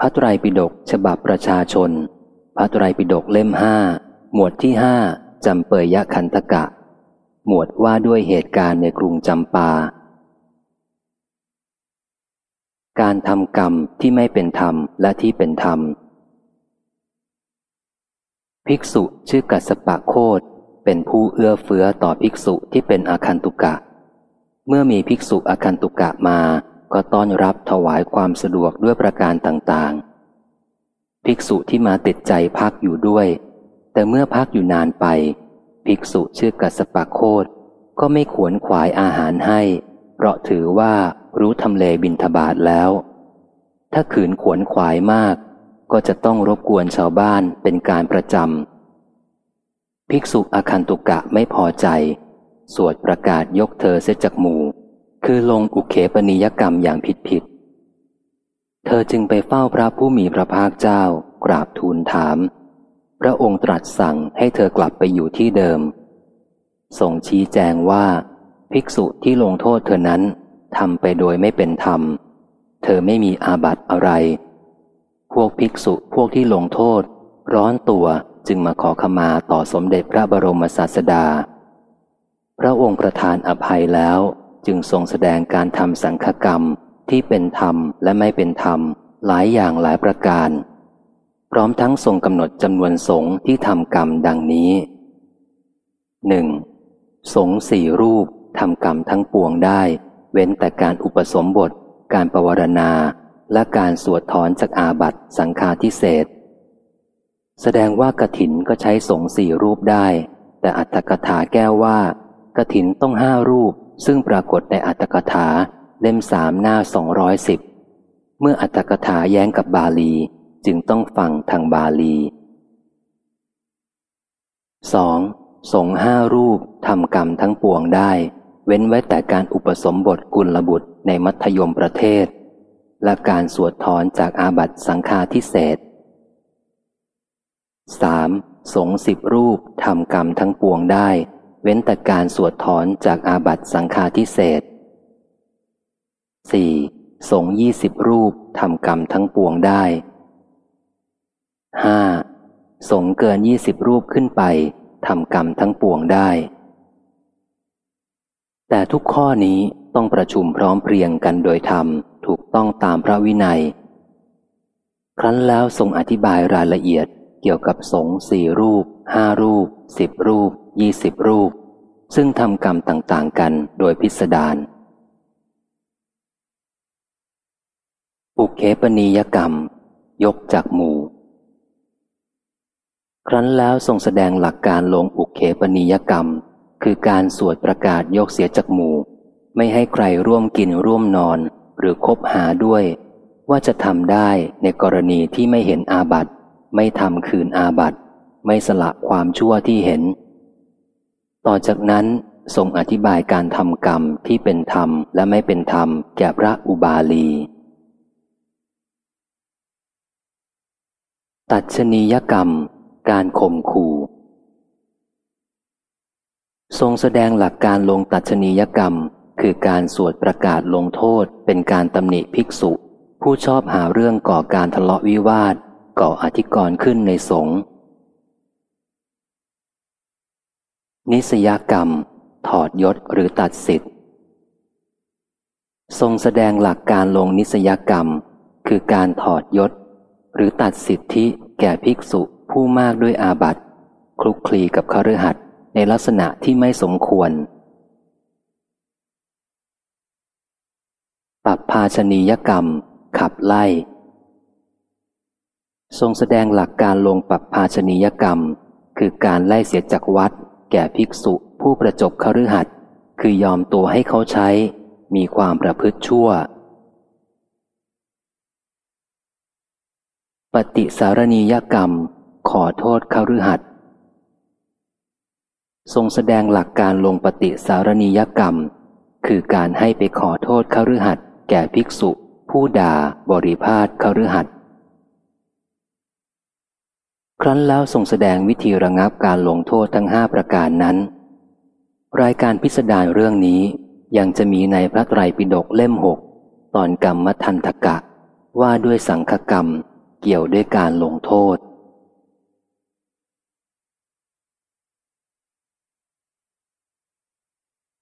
พระไตรปิฎกฉบับประชาชน พระไตรปิฎกเล่มห้าหมวดที่ห้าจำเปยยะคันธกะ หมวดว่าด้วยเหตุการณ์ในกรุงจำปา การทำกรรมที่ไม่เป็นธรรมและที่เป็นธรรม ภิกษุชื่อกัสปะโคดเป็นผู้เอื้อเฟื้อต่อภิกษุที่เป็นอาคันตุกะ เมื่อมีภิกษุอาคันตุกะมา ก็ต้อนรับถวายความสะดวกด้วยประการต่างๆ ภิกษุที่มาติดใจพักอยู่ด้วย แต่เมื่อพักอยู่นานไป ภิกษุชื่อกัสปะโคดก็ไม่ขวนขวายอาหารให้ เพราะถือว่ารู้ทำเลบินทบาทแล้ว ถ้าขืนขวนขวายมาก ก็จะต้องรบกวนชาวบ้านเป็นการประจำภิกษุอาคันตุกะไม่พอใจ สวดประกาศยกเธอเสจากหมู่ คือลงอุเคปนิยกรรมอย่างผิดผิด เธอจึงไปเฝ้าพระผู้มีพระภาคเจ้า กราบทูลถาม พระองค์ตรัสสั่งให้เธอกลับไปอยู่ที่เดิม ส่งชี้แจงว่า ภิกษุที่ลงโทษเธอนั้นทำไปโดยไม่เป็นธรรม เธอไม่มีอาบัติอะไร พวกภิกษุพวกที่ลงโทษ ร้อนตัวจึงมาขอขมาต่อสมเด็จพระบรมศาสดา พระองค์ประทานอภัยแล้ว จึงทรงแสดงการทำสังฆกรรมที่เป็นธรรมและไม่เป็นธรรม หลายอย่างหลายประการ พร้อมทั้งทรงกำหนดจำนวนสงฆ์ที่ทำกรรมดังนี้หนึ่งสงฆ์สี่รูปทำกรรมทั้งปวงได้ เว้นแต่การอุปสมบท การปรวรณา และการสวดถอนจากอาบัตสังฆาทิเศษ แสดงว่ากระถินก็ใช้สงสี่รูปได้ แต่อัตถกถาแก้วว่ากระถินต้องห้ารูป ซึ่งปรากฏในอัตถกถาเล่มสามหน้าสองร้อยสิบเมื่ออัตถกถาแย้งกับบาลี จึงต้องฟังทางบาลี 2. สงห้ารูปทำกรรมทั้งปวงได้ เว้นไว้แต่การอุปสมบทกุลบุตรในมัธยมประเทศ และการสวดถอนจากอาบัตสังฆาทิเศษ 3. สงสิบรูปทำกรรมทั้งปวงได้ เว้นแต่การสวดถอนจากอาบัตสังฆาทิเศษ 4. สงยี่สิบรูปทำกรรมทั้งปวงได้ 5. สงเกินยี่สิบรูปขึ้นไปทำกรรมทั้งปวงได้ แต่ทุกข้อนี้ต้องประชุมพร้อมเพรียงกันโดยธรรมถูกต้องตามพระวินัย ครั้นแล้วทรงอธิบายรายละเอียดเกี่ยวกับสงสี่รูปห้ารูปสิบรูป ยี่สิบรูป ซึ่งทำกรรมต่างๆกันโดยพิสดารอุเคปนิยกรรม ยกจากหมู่ ครั้นแล้วทรงแสดงหลักการลงอุเคปนิยกรรม คือการสวดประกาศยกเสียจากหมู่ ไม่ให้ใครร่วมกินร่วมนอนหรือคบหาด้วย ว่าจะทำได้ในกรณีที่ไม่เห็นอาบัตไม่ทำคืนอาบัตไม่สละความชั่วที่เห็น ต่อจากนั้นทรงอธิบายการทำกรรมที่เป็นธรรมและไม่เป็นธรรมแก่พระอุบาลี ตัดชนียกรรม การข่มขู่ ทรงแสดงหลักการลงตัดชนียกรรม คือการสวดประกาศลงโทษเป็นการตำหนิภิกษุ ผู้ชอบหาเรื่องก่อการทะเลาะวิวาท ก่ออธิกรณ์ขึ้นในสงฆ์ นิสยกรรม ถอดยศหรือตัดสิทธิ์ทรงแสดงหลักการลงนิสยกรรม คือการถอดยศ หรือตัดสิทธิแก่ภิกษุผู้มากด้วยอาบัติคลุกคลีกับคฤหัสถ์ในลักษณะที่ไม่สมควรปรับภาชนียกรรม ขับไล่ ทรงแสดงหลักการลงปรับภาชนียกรรม คือการไล่เสียจากวัด แก่ภิกษุผู้ประจบคฤหัสถ์คือยอมตัวให้เขาใช้ มีความประพฤติชั่ว ปฏิสารณียกรรม ขอโทษคฤหัสถ์ทรงแสดงหลักการลงปฏิสารณียกรรม คือการให้ไปขอโทษคฤหัสถ์แก่ภิกษุ ผู้ด่าบริพาทคฤหัสถ์ ครั้นแล้วส่งแสดงวิธีระงับการลงโทษทั้งห้าประการนั้น รายการพิสดารเรื่องนี้ยังจะมีในพระไตรปิฎกเล่มหกตอนกรรมทันทกะ ว่าด้วยสังฆกรรม เกี่ยวด้วยการลงโทษ